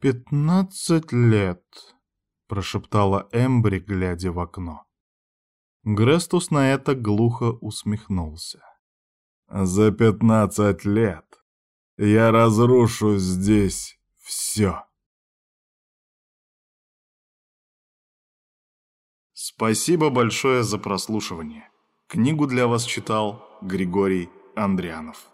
«Пятнадцать лет», — прошептала Эмбри, глядя в окно. Грестус на это глухо усмехнулся. «За пятнадцать лет я разрушу здесь все». Спасибо большое за прослушивание. Книгу для вас читал Григорий Андрянов.